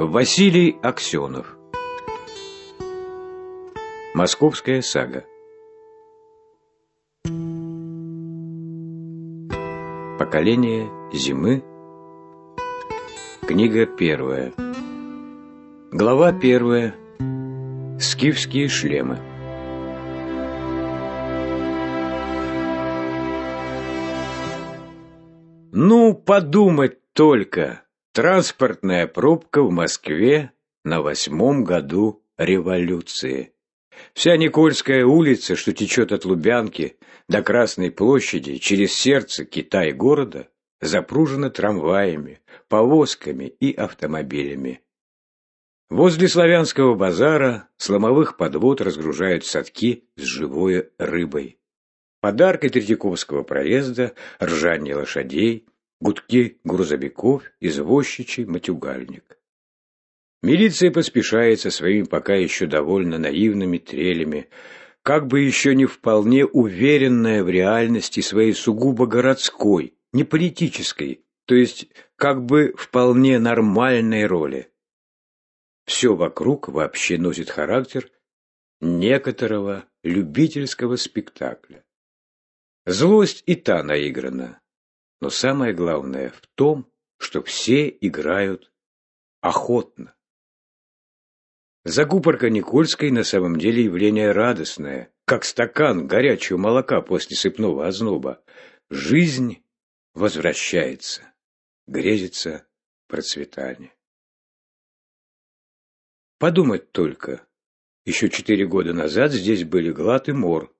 Василий Аксенов. Московская сага. Поколение зимы. Книга первая. Глава первая. Скифские шлемы. Ну, подумать только! Транспортная пробка в Москве на восьмом году революции. Вся Никольская улица, что течет от Лубянки до Красной площади через сердце Китай-города, запружена трамваями, повозками и автомобилями. Возле славянского базара сломовых подвод разгружают садки с живой рыбой. Подаркой Третьяковского проезда – ржание лошадей – гудки грузовиков, извозчичий матюгальник. Милиция поспешает со своими пока еще довольно наивными трелями, как бы еще не вполне уверенная в реальности своей сугубо городской, не политической, то есть как бы вполне нормальной роли. Все вокруг вообще носит характер некоторого любительского спектакля. Злость и та наиграна, но самое главное в том, что все играют охотно. Закупорка Никольской на самом деле явление радостное, как стакан горячего молока после сыпного озноба. Жизнь возвращается, грезится процветание. Подумать только, еще четыре года назад здесь были глад и мор,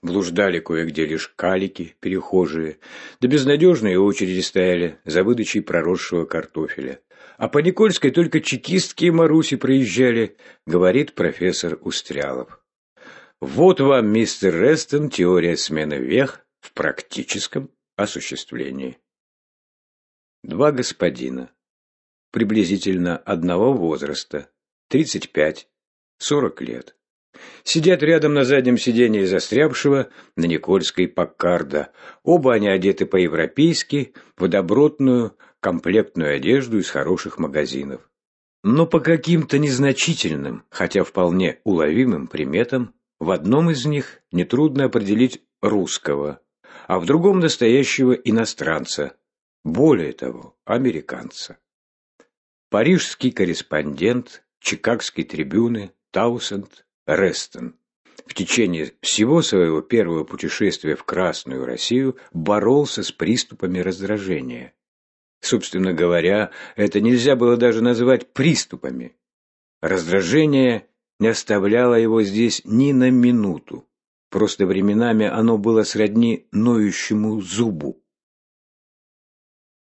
Блуждали кое-где лишь калики, перехожие, да безнадежные очереди стояли за выдачей проросшего картофеля. А по Никольской только чекистки и Маруси проезжали, говорит профессор Устрялов. Вот вам, мистер Рестон, теория смены вех в практическом осуществлении. Два господина, приблизительно одного возраста, 35-40 лет Сидят рядом на заднем сиденье застрявшего на Никольской Паккарда. Оба они одеты по-европейски, в добротную, комплектную одежду из хороших магазинов. Но по каким-то незначительным, хотя вполне уловимым приметам, в одном из них нетрудно определить русского, а в другом настоящего иностранца, более того, американца. Парижский корреспондент, Чикагской трибюны, Таусенд, Рестон в течение всего своего первого путешествия в Красную Россию боролся с приступами раздражения. Собственно говоря, это нельзя было даже назвать приступами. Раздражение не оставляло его здесь ни на минуту. Просто временами оно было сродни ноющему зубу.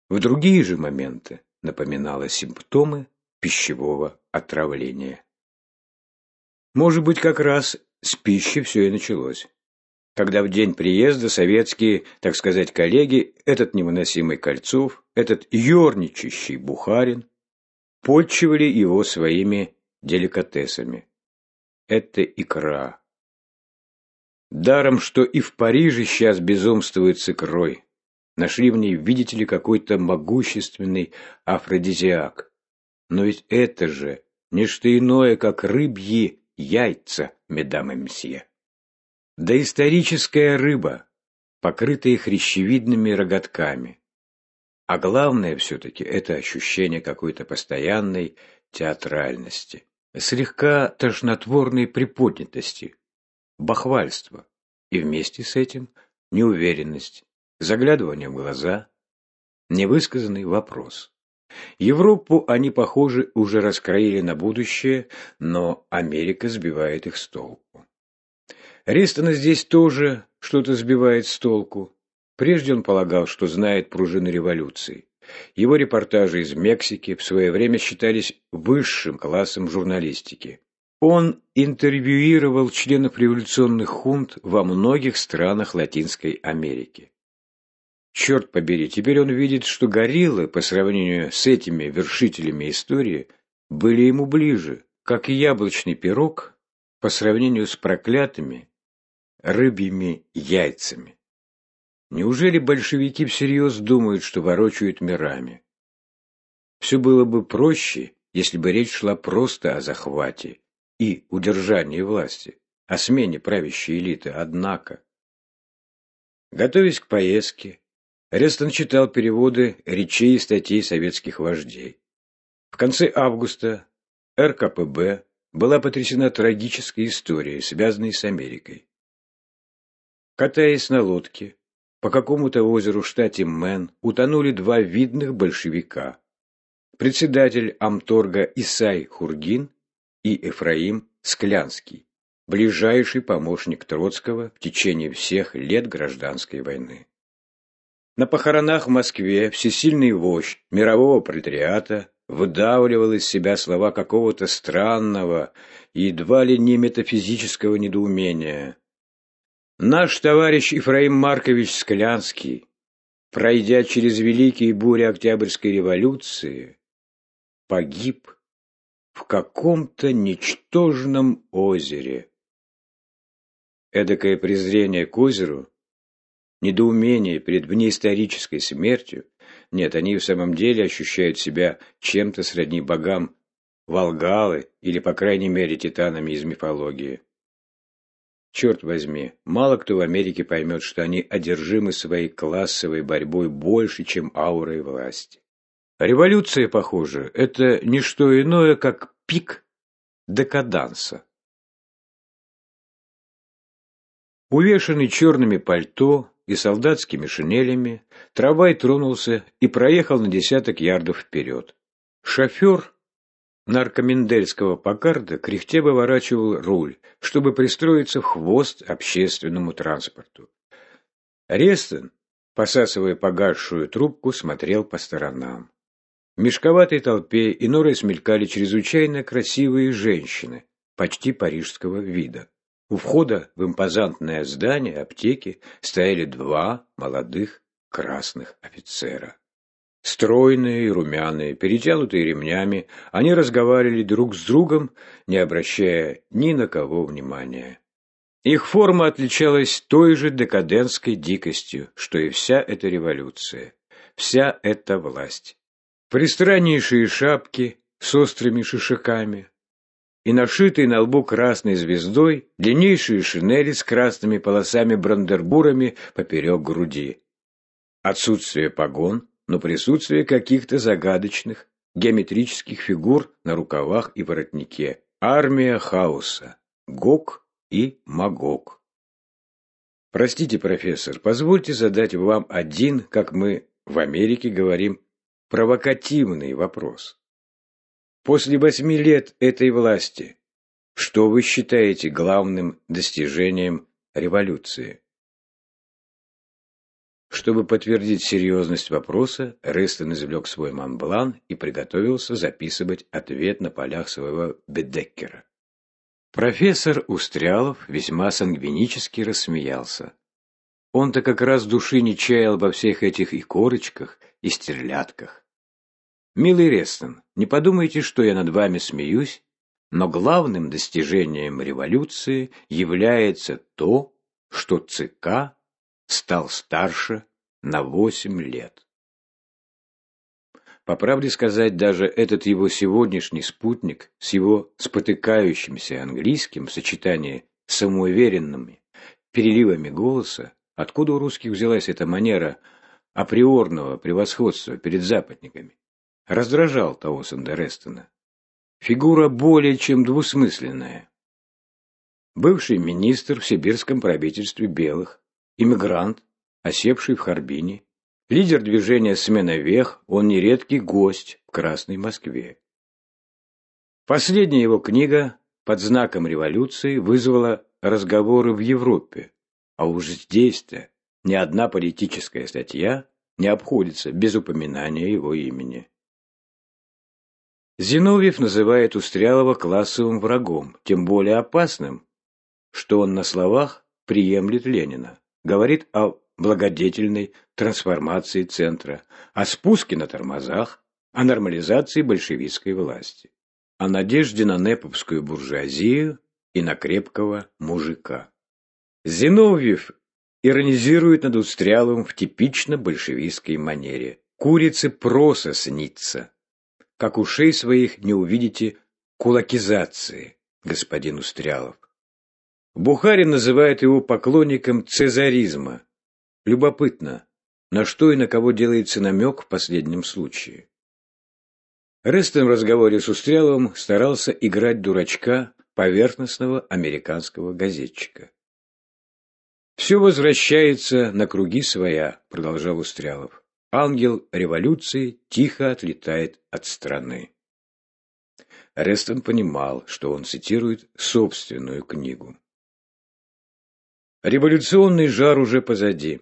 В другие же моменты напоминало симптомы пищевого отравления. Может быть, как раз с пищи все и началось. Когда в день приезда советские, так сказать, коллеги, этот невыносимый Кольцов, этот ерничащий Бухарин, подчивали его своими деликатесами. Это икра. Даром, что и в Париже сейчас безумствует с икрой. Нашли в ней, видите ли, какой-то могущественный афродизиак. Но ведь это же не что иное, как рыбьи яйца, медам и мсье. Доисторическая рыба, покрытая хрящевидными роготками. А главное все-таки это ощущение какой-то постоянной театральности, слегка тошнотворной приподнятости, бахвальства, и вместе с этим неуверенность, заглядывание в глаза, невысказанный вопрос. Европу они, похоже, уже раскроили на будущее, но Америка сбивает их с толку. Ристона здесь тоже что-то сбивает с толку. Прежде он полагал, что знает пружины революции. Его репортажи из Мексики в свое время считались высшим классом журналистики. Он интервьюировал членов революционных хунт во многих странах Латинской Америки. Черт побери, теперь он видит, что гориллы, по сравнению с этими вершителями истории, были ему ближе, как и яблочный пирог по сравнению с проклятыми рыбьими яйцами. Неужели большевики всерьез думают, что ворочают мирами? Все было бы проще, если бы речь шла просто о захвате и удержании власти, о смене правящей элиты, однако. Готовясь к поездке, Рестон читал переводы речей и статей советских вождей. В конце августа РКПБ была потрясена трагической историей, связанной с Америкой. Катаясь на лодке, по какому-то озеру в штате Мэн утонули два видных большевика. Председатель Амторга Исай Хургин и Эфраим Склянский, ближайший помощник Троцкого в течение всех лет гражданской войны. На похоронах в Москве всесильный вождь мирового пролетариата выдавливал из себя слова какого-то странного, едва ли не метафизического недоумения. Наш товарищ Ифраим Маркович Склянский, пройдя через великие бури Октябрьской революции, погиб в каком-то ничтожном озере. Эдакое презрение к озеру, недоумение перед внеисторической смертью, нет, они в самом деле ощущают себя чем-то сродни богам Волгалы или, по крайней мере, титанами из мифологии. Черт возьми, мало кто в Америке поймет, что они одержимы своей классовой борьбой больше, чем аурой власти. Революция, похоже, это не что иное, как пик декаданса. Увешанный черными пальто и солдатскими шинелями, трамвай тронулся и проехал на десяток ярдов вперед. Шофер наркомендельского Покарда кряхтя выворачивал руль, чтобы пристроиться в хвост общественному транспорту. Рестон, посасывая погасшую трубку, смотрел по сторонам. В мешковатой толпе иной смелькали чрезвычайно красивые женщины, почти парижского вида. У входа в импозантное здание аптеки стояли два молодых красных офицера. Стройные и румяные, перетянутые ремнями, они разговаривали друг с другом, не обращая ни на кого внимания. Их форма отличалась той же декадентской дикостью, что и вся эта революция, вся эта власть. Пристраннейшие шапки с острыми шишаками и нашитые на лбу красной звездой длиннейшие шинели с красными полосами-брандербурами поперек груди. Отсутствие погон но присутствие каких-то загадочных геометрических фигур на рукавах и воротнике. Армия хаоса. Гог и Магог. Простите, профессор, позвольте задать вам один, как мы в Америке говорим, провокативный вопрос. После восьми лет этой власти, что вы считаете главным достижением революции? Чтобы подтвердить серьезность вопроса, Рестон извлек свой Монблан и приготовился записывать ответ на полях своего Бедеккера. Профессор Устрялов весьма сангвинически рассмеялся. Он-то как раз души не чаял во всех этих и корочках, и стерлятках. «Милый Рестон, не подумайте, что я над вами смеюсь, но главным достижением революции является то, что ЦК стал старше на восемь лет. По правде сказать, даже этот его сегодняшний спутник с его спотыкающимся английским в сочетании с самоуверенными переливами голоса, откуда у русских взялась эта манера априорного превосходства перед западниками, раздражал того Сандерестона. Фигура более чем двусмысленная. Бывший министр в сибирском правительстве белых, иммигрант, осевший в Харбине, лидер движения «Смена вех», он нередкий гость в Красной Москве. Последняя его книга под знаком революции вызвала разговоры в Европе, а уж здесь-то ни одна политическая статья не обходится без упоминания его имени. Зиновьев называет Устрялова классовым врагом, тем более опасным, что он на словах приемлет Ленина говорит о благодетельной трансформации центра, о спуске на тормозах, о нормализации большевистской власти, о надежде на неповскую буржуазию и на крепкого мужика. Зиновьев иронизирует над Устряловым в типично большевистской манере. Курице проса снится. Как ушей своих не увидите кулакизации, господин Устрялов. Бухарин называет его поклонником цезаризма. Любопытно, на что и на кого делается намек в последнем случае. Рестон в разговоре с Устряловым старался играть дурачка поверхностного американского газетчика. «Все возвращается на круги своя», — продолжал Устрялов. «Ангел революции тихо отлетает от страны». Рестон понимал, что он цитирует собственную книгу. Революционный жар уже позади.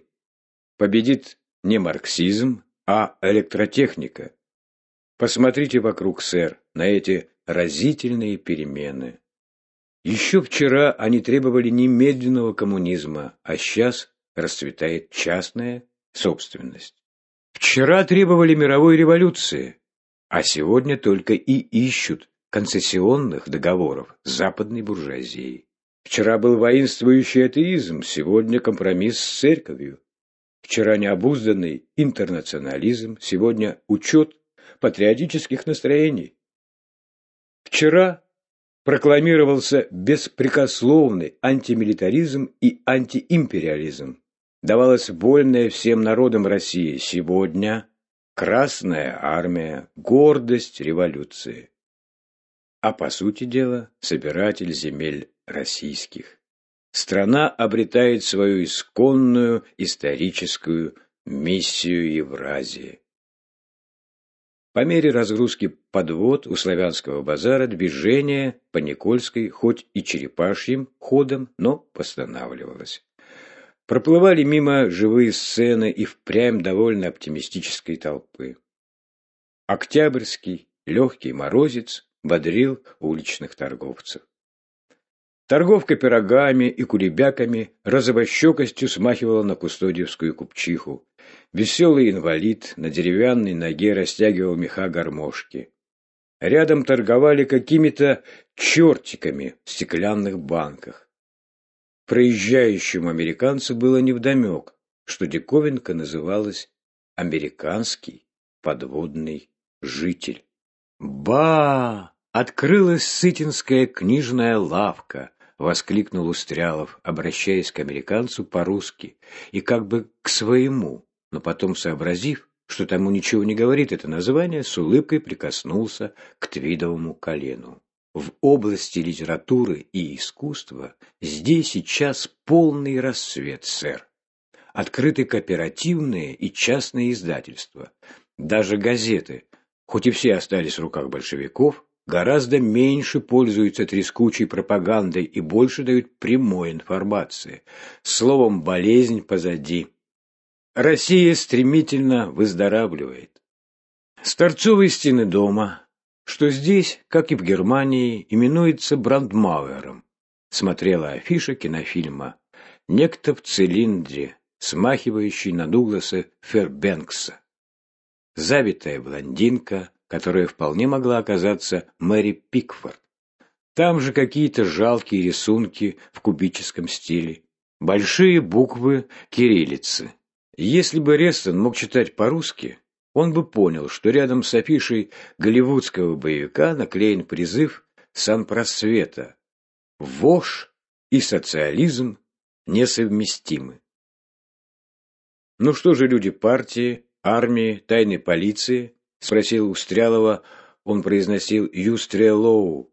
Победит не марксизм, а электротехника. Посмотрите вокруг, сэр, на эти разительные перемены. Еще вчера они требовали немедленного коммунизма, а сейчас расцветает частная собственность. Вчера требовали мировой революции, а сегодня только и ищут концессионных договоров с западной буржуазией. Вчера был воинствующий атеизм, сегодня компромисс с церковью. Вчера необузданный интернационализм, сегодня учет патриотических настроений. Вчера прокламировался беспрекословный антимилитаризм и антиимпериализм. Давалась вольная всем народам России. Сегодня Красная Армия, гордость революции. А по сути дела, собиратель земель российских. Страна обретает свою исконную историческую миссию Евразии. По мере разгрузки подвод у славянского базара движение по Никольской хоть и черепашьим ходом, но восстанавливалось. Проплывали мимо живые сцены и впрямь довольно оптимистической толпы. Октябрьский легкий морозец бодрил уличных торговцев. Торговка пирогами и кулебяками розовощекостью смахивала на кустодиевскую купчиху. Веселый инвалид на деревянной ноге растягивал меха гармошки. Рядом торговали какими-то чертиками в стеклянных банках. Проезжающему американцу было невдомек, что диковинка называлась «Американский подводный житель». Ба! Открылась сытинская книжная лавка, — воскликнул Устрялов, обращаясь к американцу по-русски и как бы к своему, но потом, сообразив, что тому ничего не говорит это название, с улыбкой прикоснулся к твидовому колену. В области литературы и искусства здесь сейчас полный рассвет, сэр. Открыты кооперативные и частные издательства. Даже газеты, хоть и все остались в руках большевиков, гораздо меньше пользуются трескучей пропагандой и больше дают прямой информации. Словом, болезнь позади. Россия стремительно выздоравливает. С торцовой стены дома, что здесь, как и в Германии, именуется Брандмауэром, смотрела афиша кинофильма «Некто в цилиндре», смахивающий на Дугласа Фербенкса. Завитая блондинка, которая вполне могла оказаться Мэри Пикфорд. Там же какие-то жалкие рисунки в кубическом стиле, большие буквы кириллицы. Если бы Рестон мог читать по-русски, он бы понял, что рядом с афишей голливудского боевика наклеен призыв санпросвета «Вошь и социализм несовместимы». Ну что же люди партии, армии, тайной полиции — спросил Устрялова, он произносил «Юстрелоу».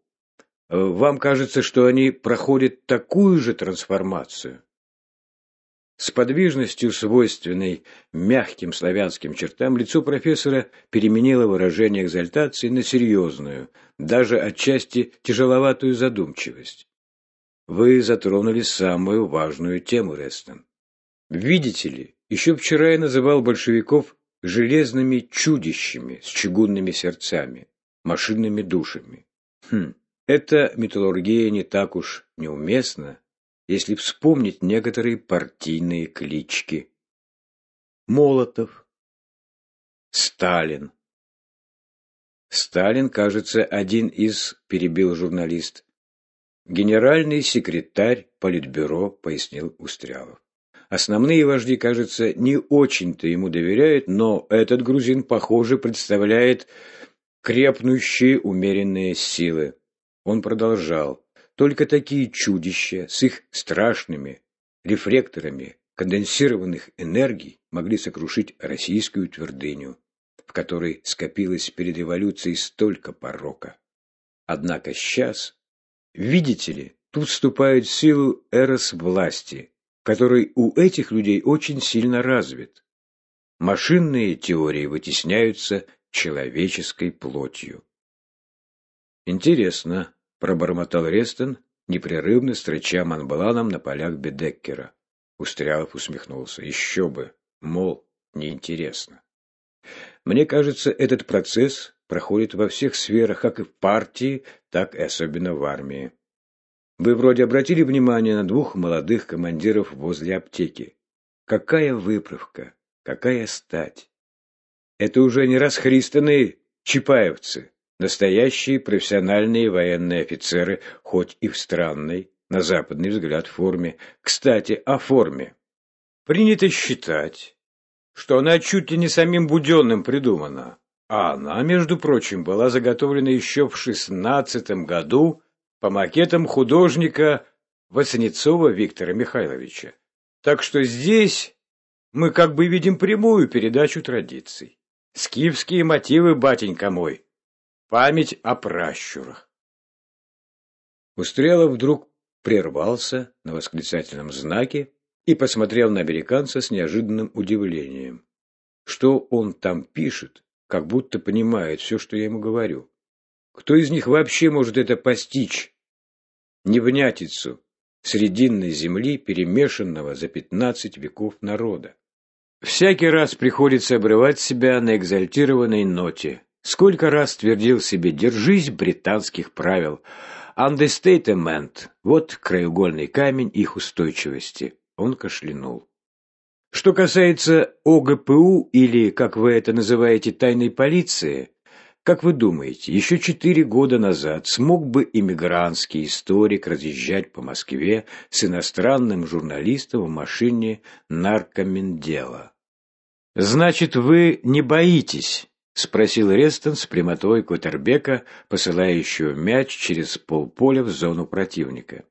«Вам кажется, что они проходят такую же трансформацию?» С подвижностью, свойственной мягким славянским чертам, лицо профессора переменило выражение экзальтации на серьезную, даже отчасти тяжеловатую задумчивость. Вы затронули самую важную тему, Рестон. Видите ли, еще вчера я называл большевиков железными чудищами с чугунными сердцами, машинными душами. Хм, эта металлургия не так уж неуместна, если вспомнить некоторые партийные клички. Молотов, Сталин. Сталин, кажется, один из, перебил журналист. Генеральный секретарь Политбюро, пояснил Устрялов. Основные вожди, кажется, не очень-то ему доверяют, но этот грузин, похоже, представляет крепнущие умеренные силы. Он продолжал. Только такие чудища с их страшными рефлекторами конденсированных энергий могли сокрушить российскую твердыню, в которой скопилось перед революцией столько порока. Однако сейчас, видите ли, тут вступает в силу эрос власти, который у этих людей очень сильно развит. Машинные теории вытесняются человеческой плотью. Интересно, пробормотал Рестон, непрерывно строча манбаланом на полях Бедеккера. Устрялов усмехнулся. Еще бы, мол, неинтересно. Мне кажется, этот процесс проходит во всех сферах, как и в партии, так и особенно в армии. Вы вроде обратили внимание на двух молодых командиров возле аптеки. Какая выправка, какая стать. Это уже не расхристанные чапаевцы, настоящие профессиональные военные офицеры, хоть и в странной, на западный взгляд, форме. Кстати, о форме. Принято считать, что она чуть ли не самим Буденным придумана, а она, между прочим, была заготовлена еще в шестнадцатом году по макетам художника Васнецова Виктора Михайловича. Так что здесь мы как бы видим прямую передачу традиций. Скифские мотивы, батенька мой. Память о пращурах. Устрелов вдруг прервался на восклицательном знаке и посмотрел на американца с неожиданным удивлением. Что он там пишет, как будто понимает все, что я ему говорю. Кто из них вообще может это постичь? Невнятицу срединной земли, перемешанного за пятнадцать веков народа. Всякий раз приходится обрывать себя на экзальтированной ноте. Сколько раз твердил себе «держись британских правил», Understatement – вот краеугольный камень их устойчивости. Он кашлянул. Что касается ОГПУ или, как вы это называете, тайной полиции, как вы думаете, еще четыре года назад смог бы иммигрантский историк разъезжать по Москве с иностранным журналистом в машине наркомендела? Значит, вы не боитесь — спросил Рестон с прямотой Коттербека, посылающего мяч через полполя в зону противника.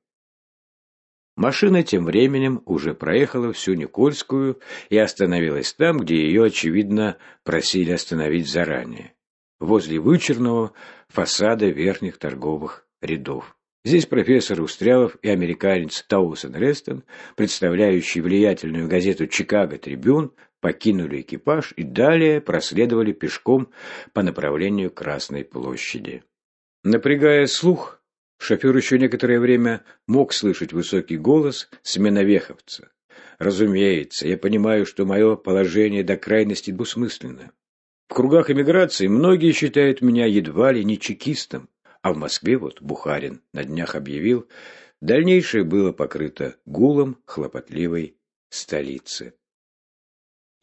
Машина тем временем уже проехала всю Никольскую и остановилась там, где ее, очевидно, просили остановить заранее, возле вычерного фасада верхних торговых рядов. Здесь профессор Устрялов и американец Таусон Рестон, представляющий влиятельную газету «Чикаго Трибюн», покинули экипаж и далее проследовали пешком по направлению Красной площади. Напрягая слух, шофер еще некоторое время мог слышать высокий голос сменовеховца. Разумеется, я понимаю, что мое положение до крайности двусмысленно. В кругах эмиграции многие считают меня едва ли не чекистом, а в Москве вот Бухарин на днях объявил, дальнейшее было покрыто гулом хлопотливой столицы.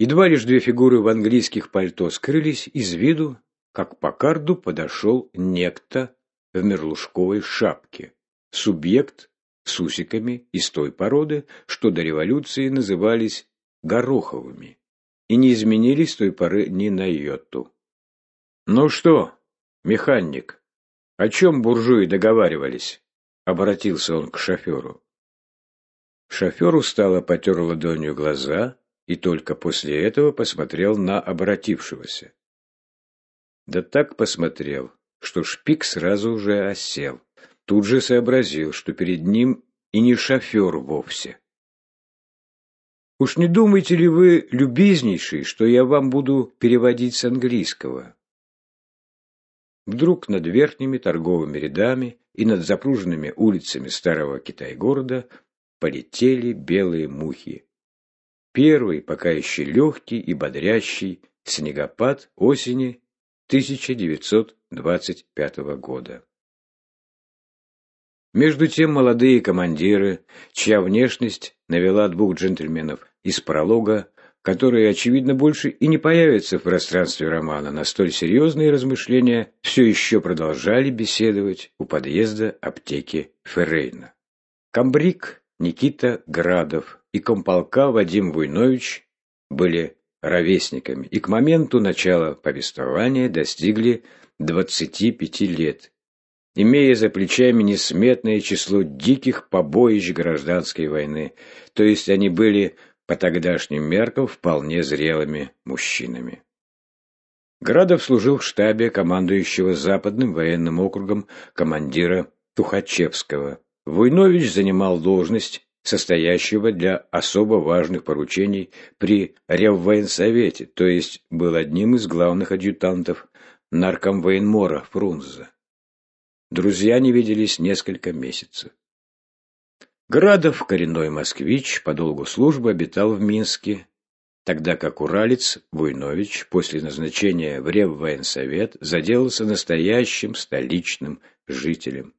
Едва лишь две фигуры в английских пальто скрылись из виду, как по карду подошел некто в мерлушковой шапке, субъект с усиками из той породы, что до революции назывались гороховыми, и не изменились с той поры ни на йоту. «Ну что, механик, о чем буржуи договаривались?» — обратился он к шоферу. Шофер устало потер ладонью глаза и только после этого посмотрел на обратившегося. Да так посмотрел, что шпик сразу же осел. Тут же сообразил, что перед ним и не шофер вовсе. Уж не думаете ли вы, любезнейший, что я вам буду переводить с английского? Вдруг над верхними торговыми рядами и над запруженными улицами старого Китай-города полетели белые мухи. Первый, пока еще легкий и бодрящий, снегопад осени 1925 года. Между тем молодые командиры, чья внешность навела двух джентльменов из пролога, которые, очевидно, больше и не появятся в пространстве романа, на столь серьезные размышления все еще продолжали беседовать у подъезда аптеки Феррейна. Камбрик Никита Градов и комполка Вадим Войнович были ровесниками и к моменту начала повествования достигли 25 лет, имея за плечами несметное число диких побоищ гражданской войны, то есть они были по тогдашним меркам вполне зрелыми мужчинами. Градов служил в штабе командующего Западным военным округом командира Тухачевского. Войнович занимал должность состоящего для особо важных поручений при Реввоенсовете, то есть был одним из главных адъютантов наркомвоенмора Фрунзе. Друзья не виделись несколько месяцев. Градов, коренной москвич, по долгу службы обитал в Минске, тогда как уралец Войнович после назначения в Реввоенсовет заделался настоящим столичным жителем.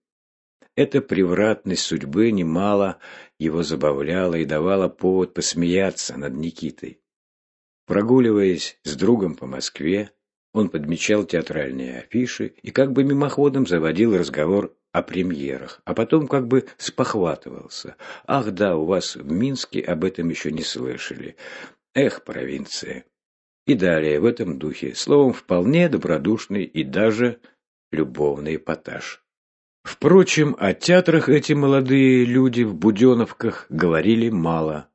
Эта превратность судьбы немало его забавляла и давала повод посмеяться над Никитой. Прогуливаясь с другом по Москве, он подмечал театральные афиши и как бы мимоходом заводил разговор о премьерах, а потом как бы спохватывался. «Ах да, у вас в Минске об этом еще не слышали. Эх, провинция!» И далее в этом духе, словом, вполне добродушный и даже любовный эпатаж. Впрочем, о театрах эти молодые люди в Буденовках говорили мало.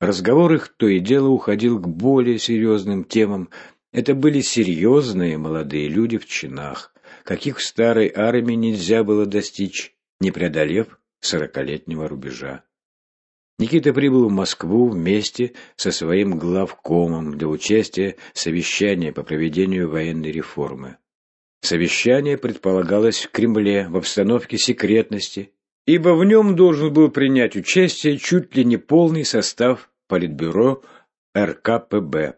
Разговор их то и дело уходил к более серьезным темам. Это были серьезные молодые люди в чинах, каких в старой армии нельзя было достичь, не преодолев сорокалетнего рубежа. Никита прибыл в Москву вместе со своим главкомом для участия в совещании по проведению военной реформы. Совещание предполагалось в Кремле в обстановке секретности, ибо в нем должен был принять участие чуть ли не полный состав Политбюро РКПБ.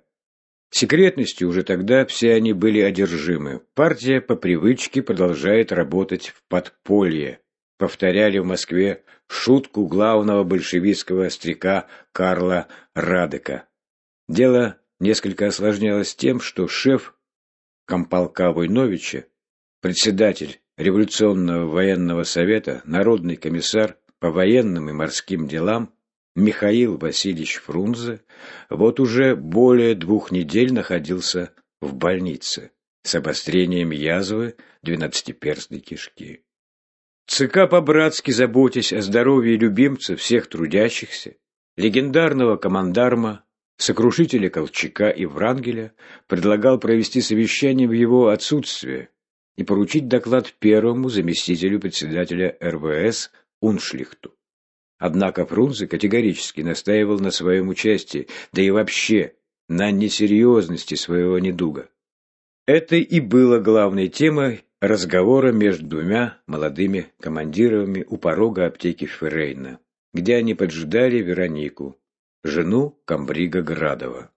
Секретностью уже тогда все они были одержимы. Партия по привычке продолжает работать в подполье. Повторяли в Москве шутку главного большевистского остряка Карла Радека. Дело несколько осложнялось тем, что шеф комполка Войновича, председатель Революционного военного совета, народный комиссар по военным и морским делам Михаил Васильевич Фрунзе вот уже более двух недель находился в больнице с обострением язвы двенадцатиперстной кишки. ЦК по-братски заботясь о здоровье любимца всех трудящихся, легендарного командарма сокрушителя Колчака и Врангеля, предлагал провести совещание в его отсутствие и поручить доклад первому заместителю председателя РВС Уншлихту. Однако Фрунзе категорически настаивал на своем участии, да и вообще на несерьезности своего недуга. Это и было главной темой разговора между двумя молодыми командирами у порога аптеки Феррейна, где они поджидали Веронику, жену комбрига Градова.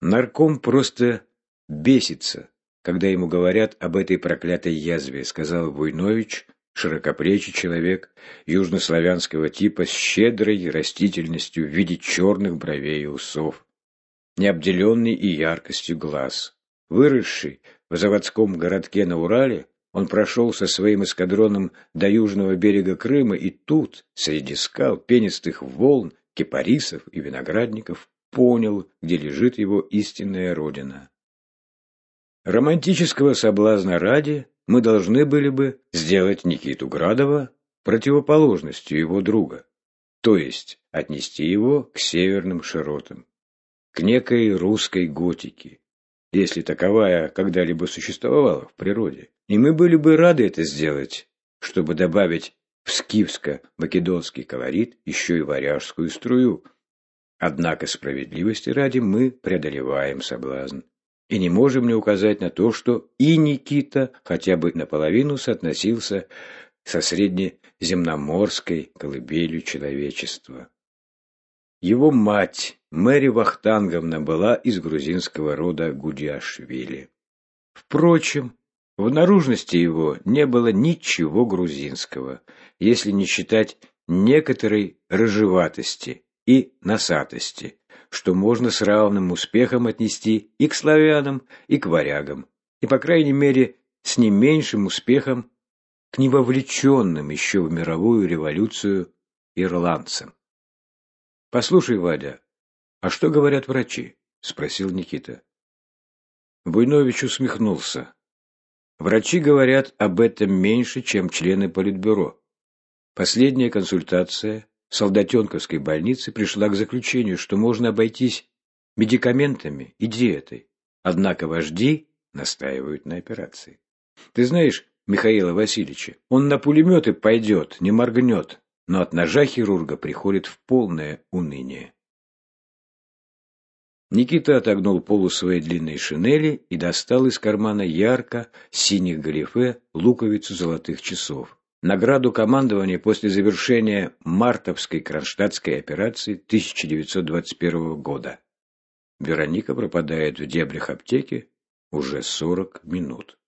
Нарком просто бесится, когда ему говорят об этой проклятой язве, сказал Войнович, широкоплечий человек южнославянского типа с щедрой растительностью в виде черных бровей и усов, необделенный и яркостью глаз. Выросший в заводском городке на Урале, он прошел со своим эскадроном до южного берега Крыма, и тут, среди скал, пенистых волн, кипарисов и виноградников, понял, где лежит его истинная родина. Романтического соблазна ради мы должны были бы сделать Никиту Градова противоположностью его друга, то есть отнести его к северным широтам, к некой русской готике, если таковая когда-либо существовала в природе. И мы были бы рады это сделать, чтобы добавить в скифско-македонский колорит еще и варяжскую струю. Однако справедливости ради мы преодолеваем соблазн и не можем не указать на то, что и Никита хотя бы наполовину соотносился со среднеземноморской колыбелью человечества. Его мать, Мэри Вахтанговна, была из грузинского рода Гудиашвили. Впрочем, в наружности его не было ничего грузинского, если не считать некоторой рыжеватости и носатости, что можно с равным успехом отнести и к славянам, и к варягам, и, по крайней мере, с не меньшим успехом к невовлеченным еще в мировую революцию ирландцам. «Послушай, Вадя, а что говорят врачи?» – спросил Никита. Буйнович усмехнулся. Врачи говорят об этом меньше, чем члены Политбюро. Последняя консультация в Солдатенковской больнице пришла к заключению, что можно обойтись медикаментами и диетой. Однако вожди настаивают на операции. Ты знаешь Михаила Васильевича, он на пулеметы пойдет, не моргнет, но от ножа хирурга приходит в полное уныние. Никита отогнул полу своей длинной шинели и достал из кармана ярко синих галифе луковицу золотых часов. Награду командования после завершения мартовской кронштадтской операции 1921 года. Вероника пропадает в дебрях аптеки уже сорок минут.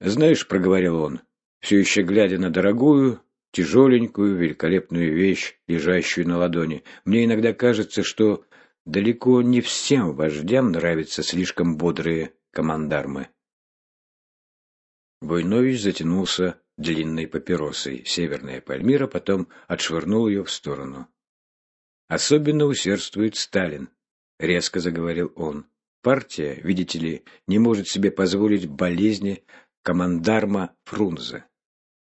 «Знаешь», — проговорил он, все еще глядя на дорогую, тяжеленькую, великолепную вещь, лежащую на ладони, «мне иногда кажется, что Далеко не всем вождям нравятся слишком бодрые командармы. Войнович затянулся длинной папиросой. Северная Пальмира потом отшвырнул ее в сторону. «Особенно усердствует Сталин», — резко заговорил он. «Партия, видите ли, не может себе позволить болезни командарма Фрунзе.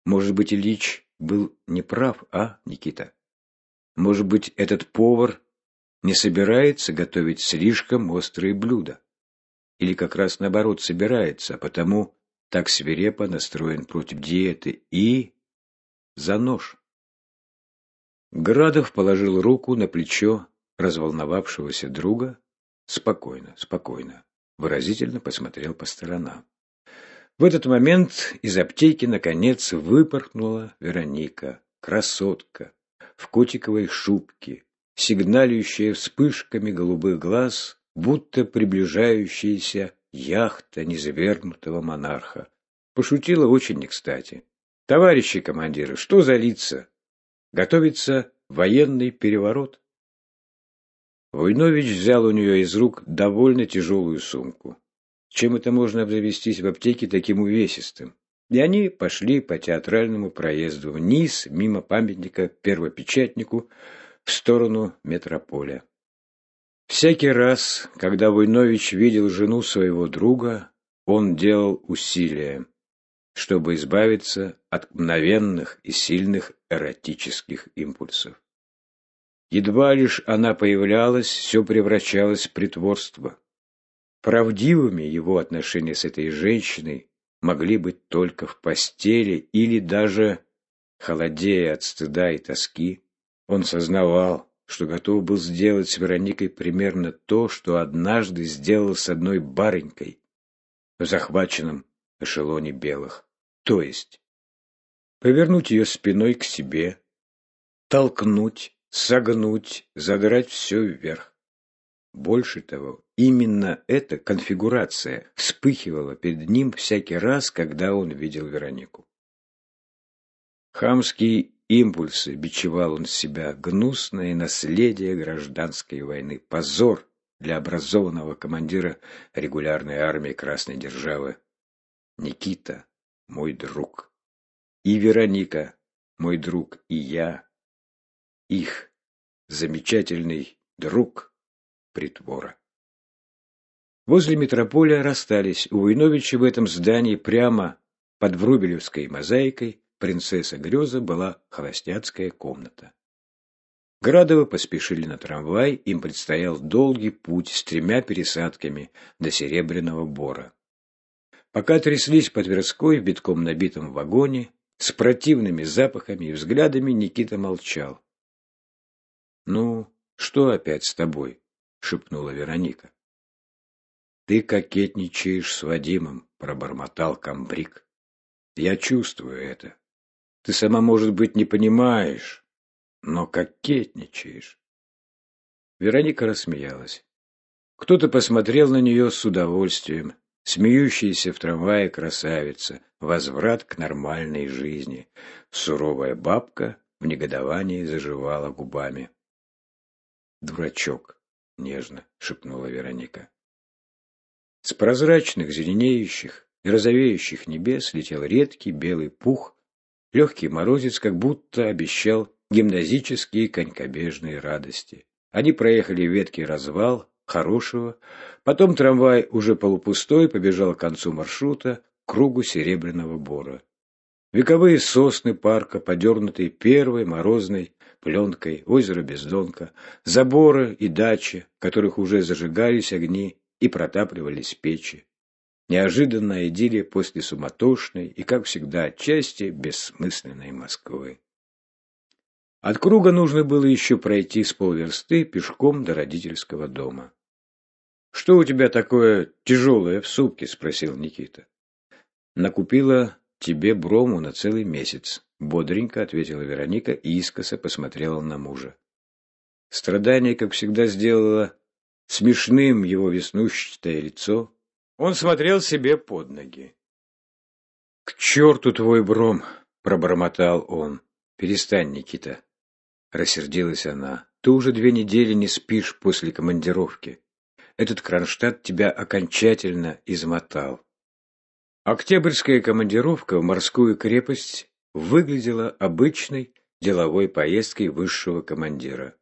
Может быть, Ильич был неправ, а, Никита? Может быть, этот повар не собирается готовить слишком острые блюда. Или как раз наоборот собирается, а потому так свирепо настроен против диеты и... за нож. Градов положил руку на плечо разволновавшегося друга. Спокойно, спокойно. Выразительно посмотрел по сторонам. В этот момент из аптеки наконец выпорхнула Вероника, красотка, в котиковой шубке, сигналющая вспышками голубых глаз, будто приближающаяся яхта незавергнутого монарха. Пошутила очень не кстати. «Товарищи командиры, что за лица? Готовится военный переворот?» Войнович взял у нее из рук довольно тяжелую сумку. Чем это можно обзавестись в аптеке таким увесистым? И они пошли по театральному проезду вниз, мимо памятника первопечатнику, в сторону метрополя. Всякий раз, когда Войнович видел жену своего друга, он делал усилия, чтобы избавиться от мгновенных и сильных эротических импульсов. Едва лишь она появлялась, все превращалось в притворство. Правдивыми его отношения с этой женщиной могли быть только в постели или даже, холодея от стыда и тоски, он сознавал, что готов был сделать с Вероникой примерно то, что однажды сделал с одной барынькой в захваченном эшелоне белых. То есть повернуть ее спиной к себе, толкнуть, согнуть, задрать все вверх. Больше того, именно эта конфигурация вспыхивала перед ним всякий раз, когда он видел Веронику. Хамский импульсы бичевал он себя, гнусное наследие гражданской войны, позор для образованного командира регулярной армии Красной Державы. Никита, мой друг, и Вероника, мой друг, и я, их замечательный друг притвора. Возле метрополя расстались. У Войновича в этом здании прямо под Врубелевской мозаикой принцесса Греза была холостяцкая комната. Градовы поспешили на трамвай, им предстоял долгий путь с тремя пересадками до Серебряного Бора. Пока тряслись по Тверской в битком набитом вагоне, с противными запахами и взглядами Никита молчал. «Ну, что опять с тобой?» — шепнула Вероника. «Ты кокетничаешь с Вадимом», — пробормотал комбриг. «Я чувствую это. Ты сама, может быть, не понимаешь, но кокетничаешь. Вероника рассмеялась. Кто-то посмотрел на нее с удовольствием. Смеющаяся в трамвае красавица, возврат к нормальной жизни. Суровая бабка в негодовании заживала губами. «Дурачок!» — нежно шепнула Вероника. С прозрачных, зеленеющих и розовеющих небес летел редкий белый пух Легкий морозец как будто обещал гимназические конькобежные радости. Они проехали веткий развал, хорошего. Потом трамвай, уже полупустой, побежал к концу маршрута. кругу серебряного бора. Вековые сосны парка, подернутые первой морозной пленкой, озеро Бездонка, заборы и дачи, в которых уже зажигались огни и протапливались печи. Неожиданная идиллия после суматошной и, как всегда, отчасти бессмысленной Москвы. От круга нужно было еще пройти с полверсты пешком до родительского дома. «Что у тебя такое тяжелое в сумке?» – спросил Никита. «Накупила тебе брому на целый месяц», – бодренько ответила Вероника и искоса посмотрела на мужа. Страдание, как всегда, сделало смешным его веснущатое лицо. Он смотрел себе под ноги. «К черту твой бром!» – пробормотал он. «Перестань, Никита. Рассердилась она. Ты уже две недели не спишь после командировки. Этот Кронштадт тебя окончательно измотал. Октябрьская командировка в морскую крепость выглядела обычной деловой поездкой высшего командира.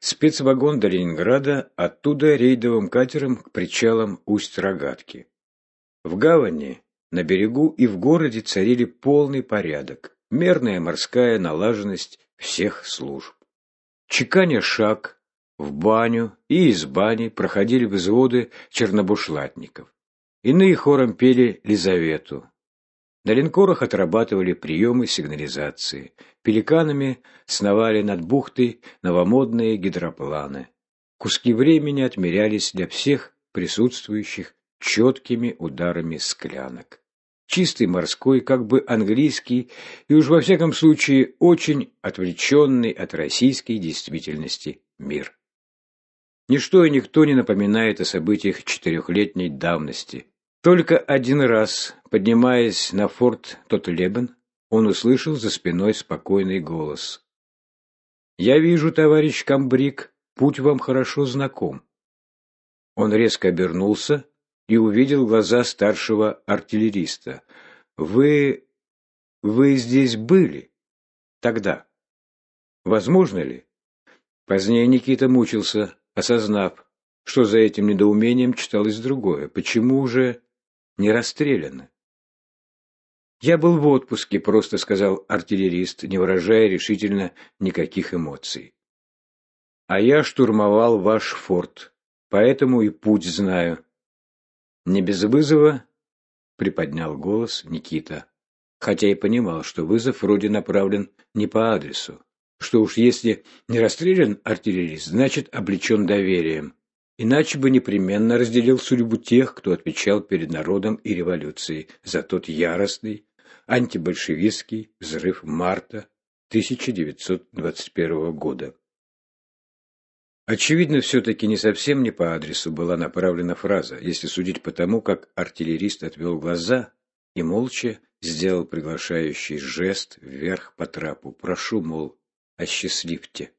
Спецвагон до Ленинграда, оттуда рейдовым катером к причалам Усть-Рогатки. В гавани, на берегу и в городе царили полный порядок, мерная морская налаженность всех служб. Чеканя шаг, в баню и из бани проходили взводы чернобушлатников. Иные хором пели Лизавету. На линкорах отрабатывали приемы сигнализации. Пеликанами сновали над бухтой новомодные гидропланы. Куски времени отмерялись для всех присутствующих четкими ударами склянок чистый морской, как бы английский и уж во всяком случае очень отвлеченный от российской действительности мир. Ничто и никто не напоминает о событиях четырехлетней давности. Только один раз, поднимаясь на форт Тотлебен, он услышал за спиной спокойный голос. «Я вижу, товарищ Камбрик, путь вам хорошо знаком». Он резко обернулся и увидел глаза старшего артиллериста. «Вы... вы здесь были? Тогда? Возможно ли?» Позднее Никита мучился, осознав, что за этим недоумением читалось другое. Почему же не расстреляны? «Я был в отпуске», — просто сказал артиллерист, не выражая решительно никаких эмоций. «А я штурмовал ваш форт, поэтому и путь знаю. Не без вызова приподнял голос Никита, хотя и понимал, что вызов вроде направлен не по адресу, что уж если не расстрелян артиллерист, значит облечен доверием, иначе бы непременно разделил судьбу тех, кто отвечал перед народом и революцией за тот яростный антибольшевистский взрыв марта 1921 года. Очевидно, все-таки не совсем не по адресу была направлена фраза, если судить по тому, как артиллерист отвел глаза и молча сделал приглашающий жест вверх по трапу. «Прошу, мол, осчастливьте».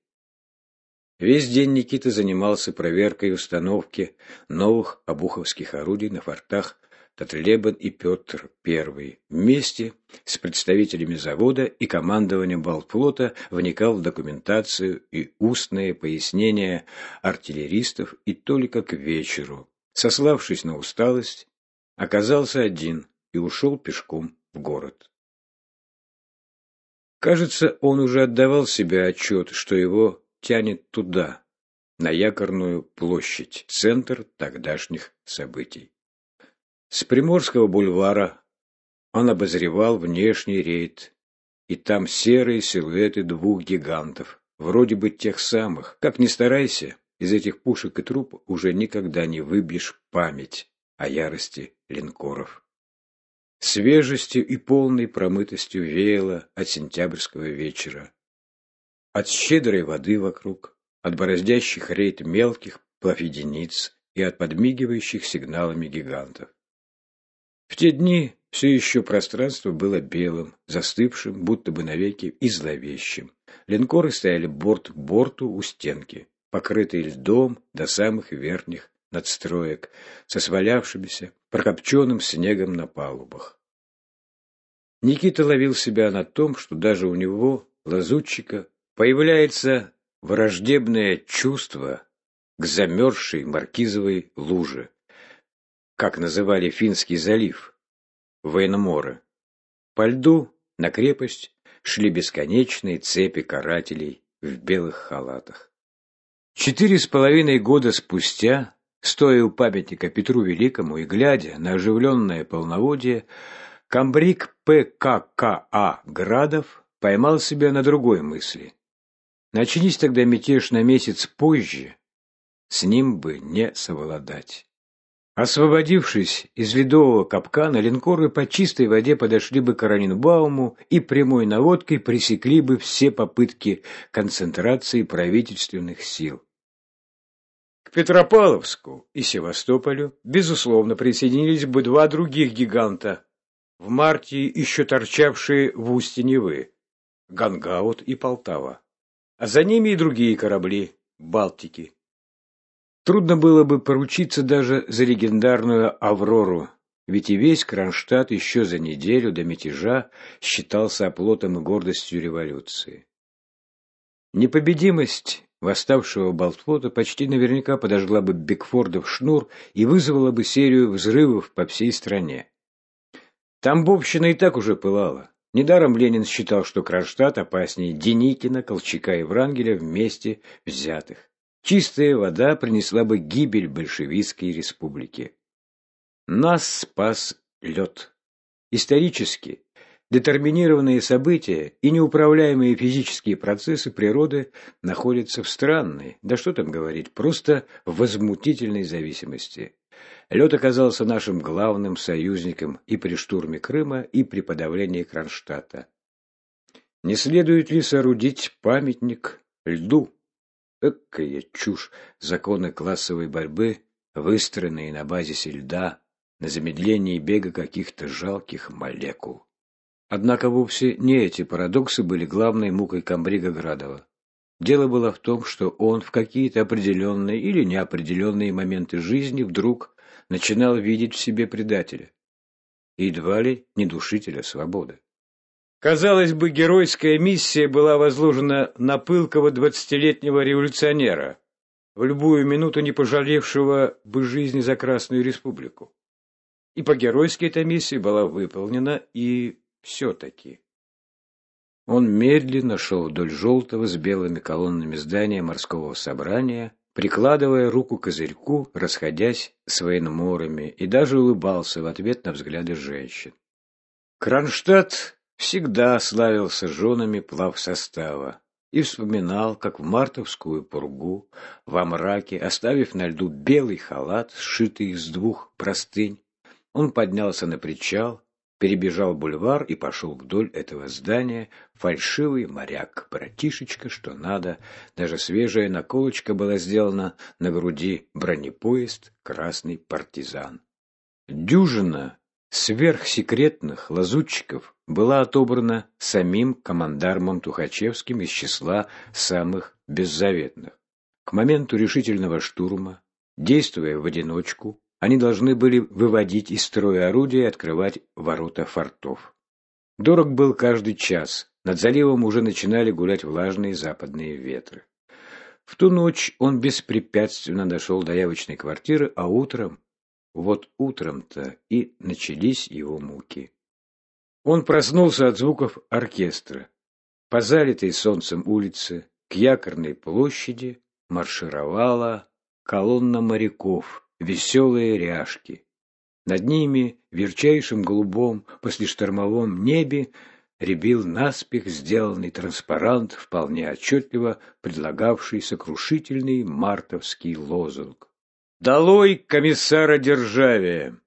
Весь день Никита занимался проверкой установки новых обуховских орудий на фортах Татлебен и Петр I вместе с представителями завода и командованием Балтфлота вникал в документацию и устные пояснения артиллеристов и только к вечеру, сославшись на усталость, оказался один и ушел пешком в город. Кажется, он уже отдавал себе отчет, что его тянет туда, на якорную площадь, центр тогдашних событий. С Приморского бульвара он обозревал внешний рейд, и там серые силуэты двух гигантов, вроде бы тех самых. Как ни старайся, из этих пушек и труп уже никогда не выбьешь память о ярости линкоров. Свежестью и полной промытостью веяло от сентябрьского вечера. От щедрой воды вокруг, от бороздящих рейд мелких плаведениц и от подмигивающих сигналами гигантов. В те дни все еще пространство было белым, застывшим, будто бы навеки и зловещим. Линкоры стояли борт к борту у стенки, покрытые льдом до самых верхних надстроек, со свалявшимся, прокопченным снегом на палубах. Никита ловил себя на том, что даже у него, лазутчика, появляется враждебное чувство к замерзшей маркизовой луже, как называли Финский залив. военморы. По льду на крепость шли бесконечные цепи карателей в белых халатах. Четыре с половиной года спустя, стоя у памятника Петру Великому и глядя на оживленное полноводье, комбриг ПККА Градов поймал себя на другой мысли. Начнись тогда мятеж на месяц позже, с ним бы не совладать. Освободившись из ледового капкана, линкоры по чистой воде подошли бы к Аранинбауму и прямой наводкой пресекли бы все попытки концентрации правительственных сил. К Петропавловску и Севастополю, безусловно, присоединились бы два других гиганта, в марте еще торчавшие в устье Невы – Гангаут и Полтава, а за ними и другие корабли – Балтики. Трудно было бы поручиться даже за легендарную «Аврору», ведь и весь Кронштадт еще за неделю до мятежа считался оплотом и гордостью революции. Непобедимость восставшего Балтфлота почти наверняка подожгла бы Бекфордов шнур и вызвала бы серию взрывов по всей стране. Тамбовщина и так уже пылала. Недаром Ленин считал, что Кронштадт опаснее Деникина, Колчака и Врангеля вместе взятых. Чистая вода принесла бы гибель большевистской республики. Нас спас лед. Исторически, детерминированные события и неуправляемые физические процессы природы находятся в странной, да что там говорить, просто возмутительной зависимости. Лед оказался нашим главным союзником и при штурме Крыма, и при подавлении Кронштадта. Не следует ли соорудить памятник льду? Экая чушь! Законы классовой борьбы, выстроенные на базисе льда, на замедлении бега каких-то жалких молекул. Однако вовсе не эти парадоксы были главной мукой комбрига Градова. Дело было в том, что он в какие-то определенные или неопределенные моменты жизни вдруг начинал видеть в себе предателя. Едва ли не душителя свободы. Казалось бы, геройская миссия была возложена на пылкого двадцатилетнего революционера, в любую минуту не пожалевшего бы жизни за Красную Республику. И по-геройски эта миссия была выполнена, и все-таки. Он медленно шел вдоль желтого с белыми колоннами здания морского собрания, прикладывая руку к козырьку, расходясь с военморами, и даже улыбался в ответ на взгляды женщин. Кронштадт всегда славился женами плавсостава и вспоминал, как в мартовскую пургу, во мраке, оставив на льду белый халат, сшитый из двух простынь, он поднялся на причал, перебежал бульвар и пошел вдоль этого здания, фальшивый моряк, братишечка, что надо, даже свежая наколочка была сделана на груди бронепоезд «Красный партизан». Дюжина сверхсекретных лазутчиков была отобрана самим командармом Тухачевским из числа самых беззаветных. К моменту решительного штурма, действуя в одиночку, они должны были выводить из строя орудия и открывать ворота фортов. Дорог был каждый час, над заливом уже начинали гулять влажные западные ветры. В ту ночь он беспрепятственно дошел до явочной квартиры, а утром, вот утром-то и начались его муки. Он проснулся от звуков оркестра. По залитой солнцем улице к якорной площади маршировала колонна моряков, веселые ряжки. Над ними в ярчайшем голубом послештормовом небе рябил наспех сделанный транспарант, вполне отчетливо предлагавший сокрушительный мартовский лозунг. «Долой комиссара Державия!»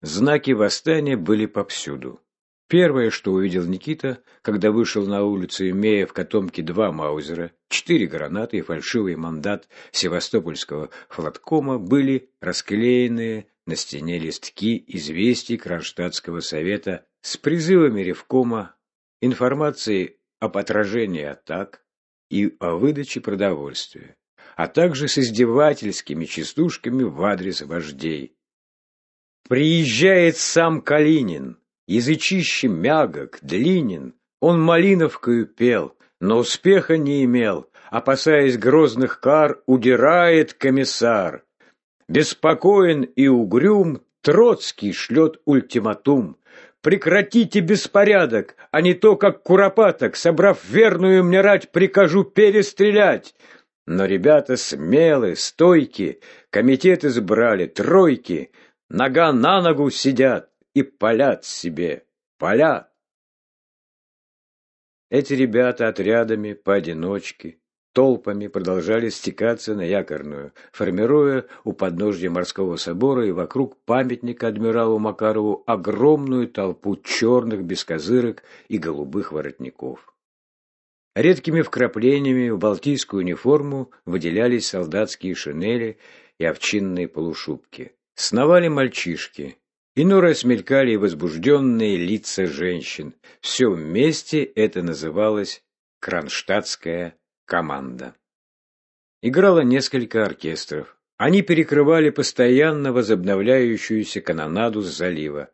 Знаки восстания были повсюду. Первое, что увидел Никита, когда вышел на улицу, имея в котомке два маузера, четыре гранаты и фальшивый мандат Севастопольского флоткома, были расклеенные на стене листки известий Кронштадтского совета с призывами Ревкома, информацией об отражении атак и о выдаче продовольствия, а также с издевательскими частушками в адрес вождей. «Приезжает сам Калинин!» Язычище мягок, длинен, он малиновкою пел, но успеха не имел, опасаясь грозных кар, удирает комиссар. Беспокоен и угрюм, Троцкий шлет ультиматум. Прекратите беспорядок, а не то, как куропаток, собрав верную мне рать, прикажу перестрелять. Но ребята смелые, стойки, комитет избрали, тройки, нога на ногу сидят и палят себе, палят. Эти ребята отрядами, поодиночке, толпами продолжали стекаться на якорную, формируя у подножья морского собора и вокруг памятника адмиралу Макарову огромную толпу черных бескозырок и голубых воротников. Редкими вкраплениями в балтийскую униформу выделялись солдатские шинели и овчинные полушубки. Сновали мальчишки. Иной раз мелькали возбужденные лица женщин. Все вместе это называлось «Кронштадтская команда. Играло несколько оркестров. Они перекрывали постоянно возобновляющуюся канонаду с залива.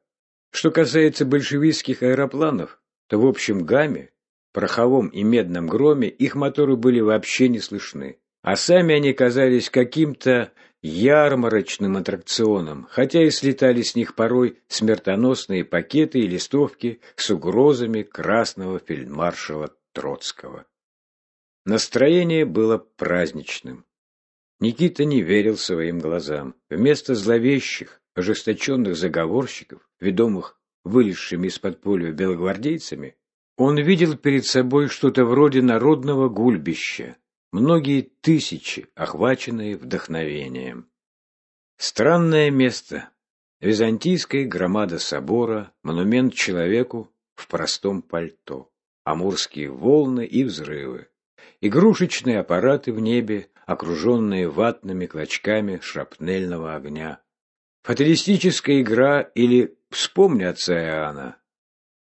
Что касается большевистских аэропланов, то в общем гамме, пороховом и медном громе их моторы были вообще не слышны. А сами они казались каким-то ярмарочным аттракционом, хотя и слетали с них порой смертоносные пакеты и листовки с угрозами красного фельдмаршала Троцкого. Настроение было праздничным. Никита не верил своим глазам. Вместо зловещих, ожесточенных заговорщиков, ведомых вылезшими из подполья белогвардейцами, он видел перед собой что-то вроде народного гульбища, многие тысячи, охваченные вдохновением. Странное место. Византийская громада собора, монумент человеку в простом пальто, амурские волны и взрывы. Игрушечные аппараты в небе, окруженные ватными клочками шрапнельного огня. Фаталистическая игра или «Вспомни отца Иоанна».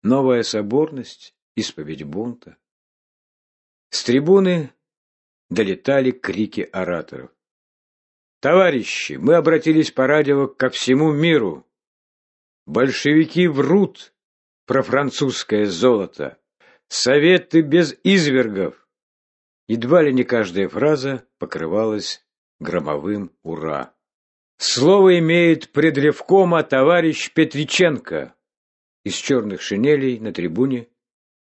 Новая соборность, исповедь бунта. С трибуны долетали крики ораторов. «Товарищи, мы обратились по радио ко всему миру. Большевики врут про французское золото. Советы без извергов. Едва ли не каждая фраза покрывалась громовым «Ура!». Слово имеет предревкома товарищ Петриченко. Из черных шинелей на трибуне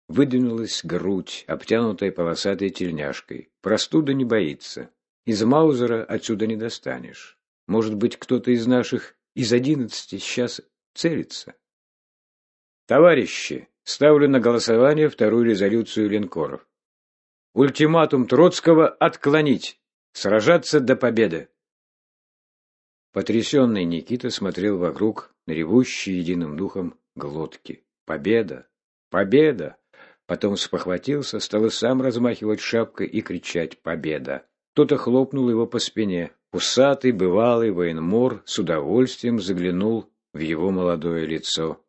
выдвинулась грудь, обтянутая полосатой тельняшкой. Простуда не боится. Из Маузера отсюда не достанешь. Может быть, кто-то из наших из одиннадцати сейчас целится. Товарищи, ставлю на голосование вторую резолюцию линкоров. Ультиматум Троцкого отклонить. Сражаться до победы. Потрясенный Никита смотрел вокруг на ревущие единым духом глотки. Победа! Победа! Потом спохватился, стал и сам размахивать шапкой и кричать «Победа!». Кто-то хлопнул его по спине. Усатый, бывалый военмор с удовольствием заглянул в его молодое лицо.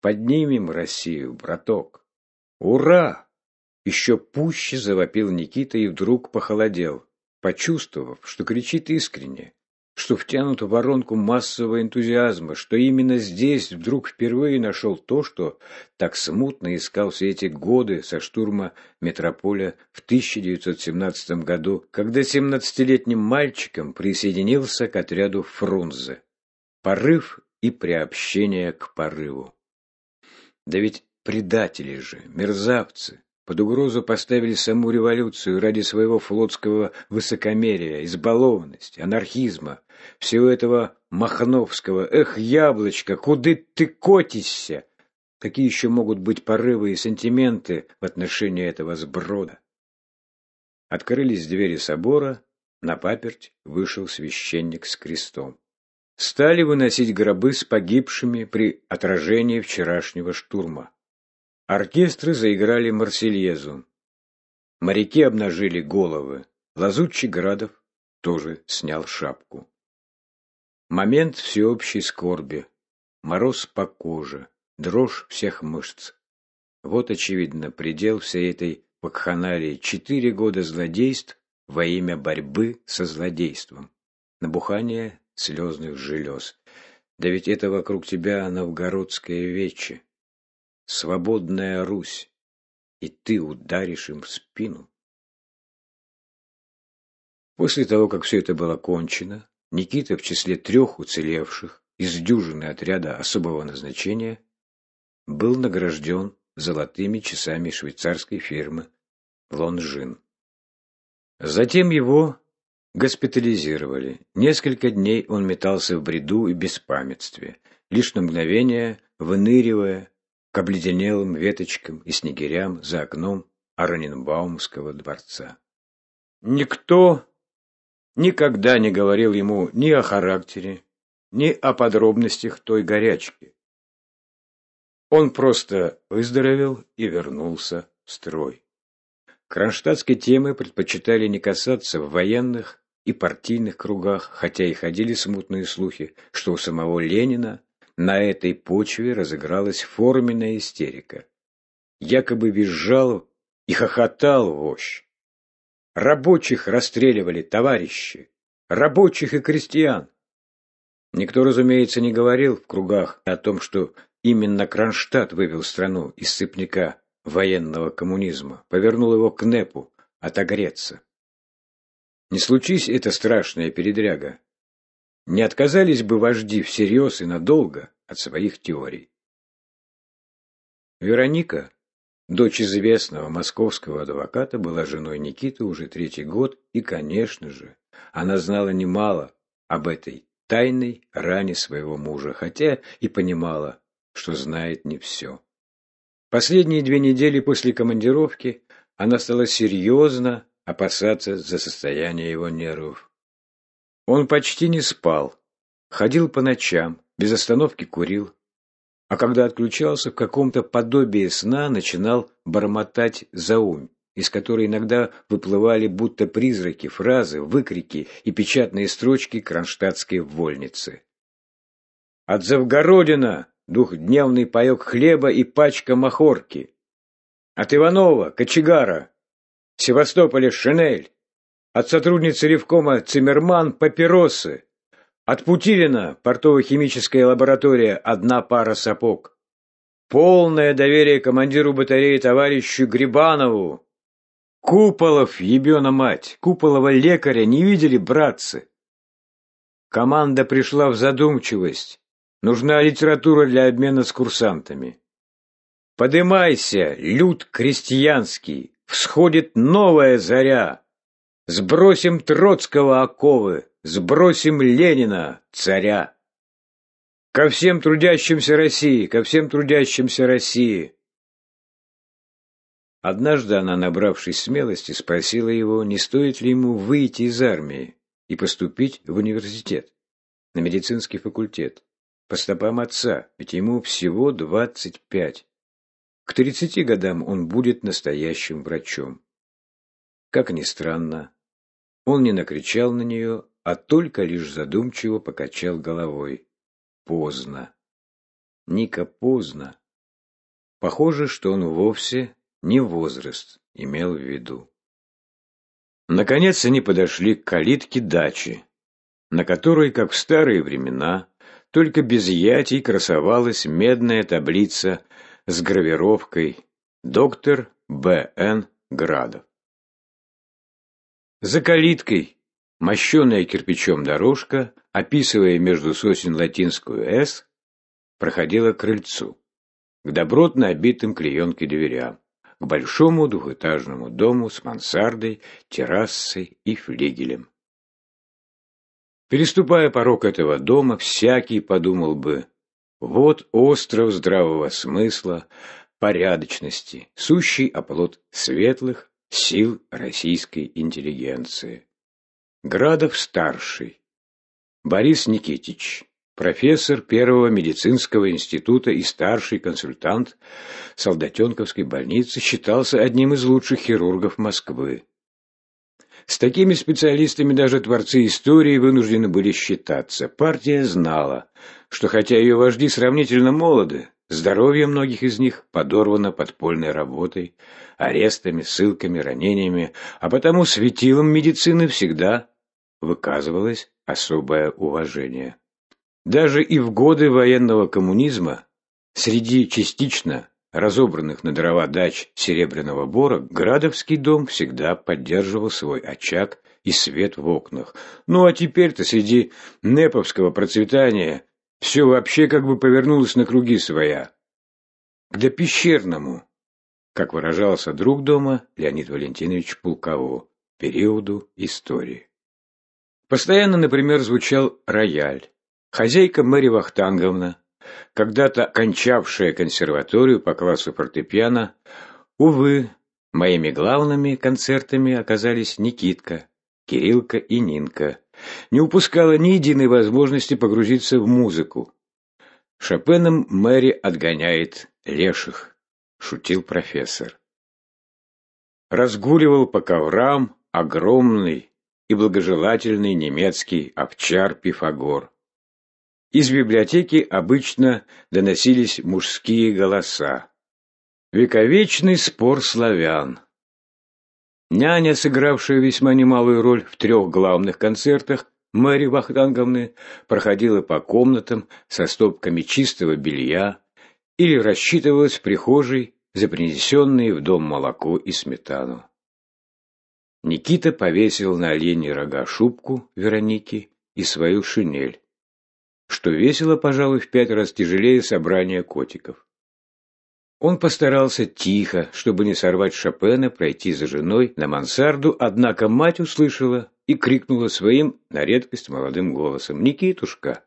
«Поднимем Россию, браток!» «Ура!» Еще пуще завопил Никита и вдруг похолодел, почувствовав, что кричит искренне, что втянут в воронку массового энтузиазма, что именно здесь вдруг впервые нашел то, что так смутно искал все эти годы со штурма метрополя в 1917 году, когда 17-летним мальчиком присоединился к отряду Фрунзе. Порыв и приобщение к порыву. Да ведь предатели же, мерзавцы, под угрозу поставили саму революцию ради своего флотского высокомерия, избалованности, анархизма, всего этого махновского «Эх, яблочко, куда ты котишься?» Какие еще могут быть порывы и сантименты в отношении этого сброда? Открылись двери собора, на паперть вышел священник с крестом. Стали выносить гробы с погибшими при отражении вчерашнего штурма. Оркестры заиграли Марсельезу. Моряки обнажили головы. Лазутчик Градов тоже снял шапку. Момент всеобщей скорби. Мороз по коже, дрожь всех мышц. Вот, очевидно, предел всей этой вакханалии. Четыре года злодейств во имя борьбы со злодейством. Набухание слезных желез. Да ведь это вокруг тебя новгородское вече свободная Русь, и ты ударишь им в спину. После того, как все это было кончено, Никита в числе трех уцелевших из дюжины отряда особого назначения был награжден золотыми часами швейцарской фирмы Лонжин. Затем его госпитализировали. Несколько дней он метался в бреду и беспамятстве, лишь на мгновение выныривая к обледенелым веточкам и снегирям за окном Араненбаумского дворца. Никто никогда не говорил ему ни о характере, ни о подробностях той горячки. Он просто выздоровел и вернулся в строй. Кронштадтской темы предпочитали не касаться в военных и партийных кругах, хотя и ходили смутные слухи, что у самого Ленина на этой почве разыгралась форменная истерика. Якобы визжал и хохотал вождь. Рабочих расстреливали товарищи, рабочих и крестьян. Никто, разумеется, не говорил в кругах о том, что именно Кронштадт вывел страну из сыпняка военного коммунизма, повернул его к НЭПу отогреться. Не случись эта страшная передряга, не отказались бы вожди всерьез и надолго от своих теорий. Вероника, дочь известного московского адвоката, была женой Никиты уже третий год, и, конечно же, она знала немало об этой тайной ране своего мужа, хотя и понимала, что знает не все. Последние две недели после командировки она стала серьезно опасаться за состояние его нервов. Он почти не спал, ходил по ночам, без остановки курил, а когда отключался в каком-то подобии сна, начинал бормотать заумь, из которой иногда выплывали будто призраки, фразы, выкрики и печатные строчки кронштадтской вольницы. «От Завгородина двухдневный паек хлеба и пачка махорки. От Иванова, Кочегара, Севастополя шинель. От сотрудницы Ревкома Циммерман папиросы. От Путилина, портово-химическая лаборатория, одна пара сапог. Полное доверие командиру батареи товарищу Грибанову. Куполов, ебена мать, Куполова лекаря не видели, братцы? Команда пришла в задумчивость. Нужна литература для обмена с курсантами. Подымайся, люд крестьянский, всходит новая заря. Сбросим Троцкого оковы, сбросим Ленина, царя. Ко всем трудящимся России, ко всем трудящимся России. Однажды она, набравшись смелости, спросила его, не стоит ли ему выйти из армии и поступить в университет, на медицинский факультет по стопам отца, ведь ему всего двадцать пять. К тридцати годам он будет настоящим врачом. Как ни странно, он не накричал на нее, а только лишь задумчиво покачал головой. Поздно. Ника поздно. Похоже, что он вовсе не возраст имел в виду. Наконец они подошли к калитке дачи, на которой, как в старые времена, только без ятий красовалась медная таблица с гравировкой «Доктор Б.Н. Градов». За калиткой мощеная кирпичом дорожка, описывая между сосен латинскую «С», проходила к крыльцу, к добротно обитым клеенкой дверям, к большому двухэтажному дому с мансардой, террасой и флигелем. Переступая порог этого дома, всякий подумал бы, вот остров здравого смысла, порядочности, сущий оплот светлых сил российской интеллигенции. Градов-старший, Борис Никитич, профессор Первого медицинского института и старший консультант Солдатенковской больницы, считался одним из лучших хирургов Москвы. С такими специалистами даже творцы истории вынуждены были считаться. Партия знала, что хотя ее вожди сравнительно молоды, здоровье многих из них подорвано подпольной работой, арестами, ссылками, ранениями, а потому светилом медицины всегда выказывалось особое уважение. Даже и в годы военного коммунизма среди частично разобранных на дрова дач Серебряного Бора, Градовский дом всегда поддерживал свой очаг и свет в окнах. Ну а теперь-то среди неповского процветания все вообще как бы повернулось на круги своя. к допещерному, как выражался друг дома Леонид Валентинович Пулково, периоду истории. Постоянно, например, звучал рояль. Хозяйка Мэри Вахтанговна, когда-то кончавшая консерваторию по классу фортепиано, увы, моими главными концертами оказались Никитка, Кириллка и Нинка. Не упускала ни единой возможности погрузиться в музыку. Шопеном Мэри отгоняет леших, шутил профессор. Разгуливал по коврам огромный и благожелательный немецкий овчар Пифагор. Из библиотеки обычно доносились мужские голоса. Вековечный спор славян. Няня, сыгравшая весьма немалую роль в трех главных концертах Мэри Вахтанговны, проходила по комнатам со стопками чистого белья или рассчитывалась в прихожей за принесенные в дом молоко и сметану. Никита повесил на оленьи рога шубку Вероники и свою шинель что весело, пожалуй, в пять раз тяжелее собрания котиков. Он постарался тихо, чтобы не сорвать Шопена, пройти за женой на мансарду, однако мать услышала и крикнула своим, на редкость, молодым голосом. «Никитушка,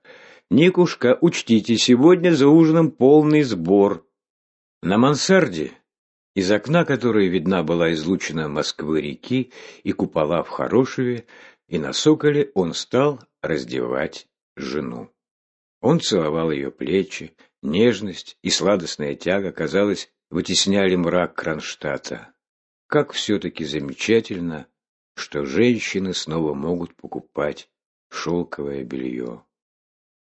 Никушка, учтите, сегодня за ужином полный сбор». На мансарде, из окна которой видна была излучена Москвы-реки и купола в Хорошеве, и на Соколе он стал раздевать жену. Он целовал ее плечи, нежность и сладостная тяга, казалось, вытесняли мрак Кронштадта. Как все-таки замечательно, что женщины снова могут покупать шелковое белье.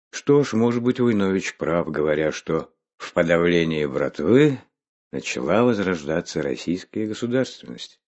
Что ж, может быть, Уйнович прав, говоря, что в подавлении братвы начала возрождаться российская государственность.